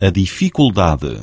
a dificuldade.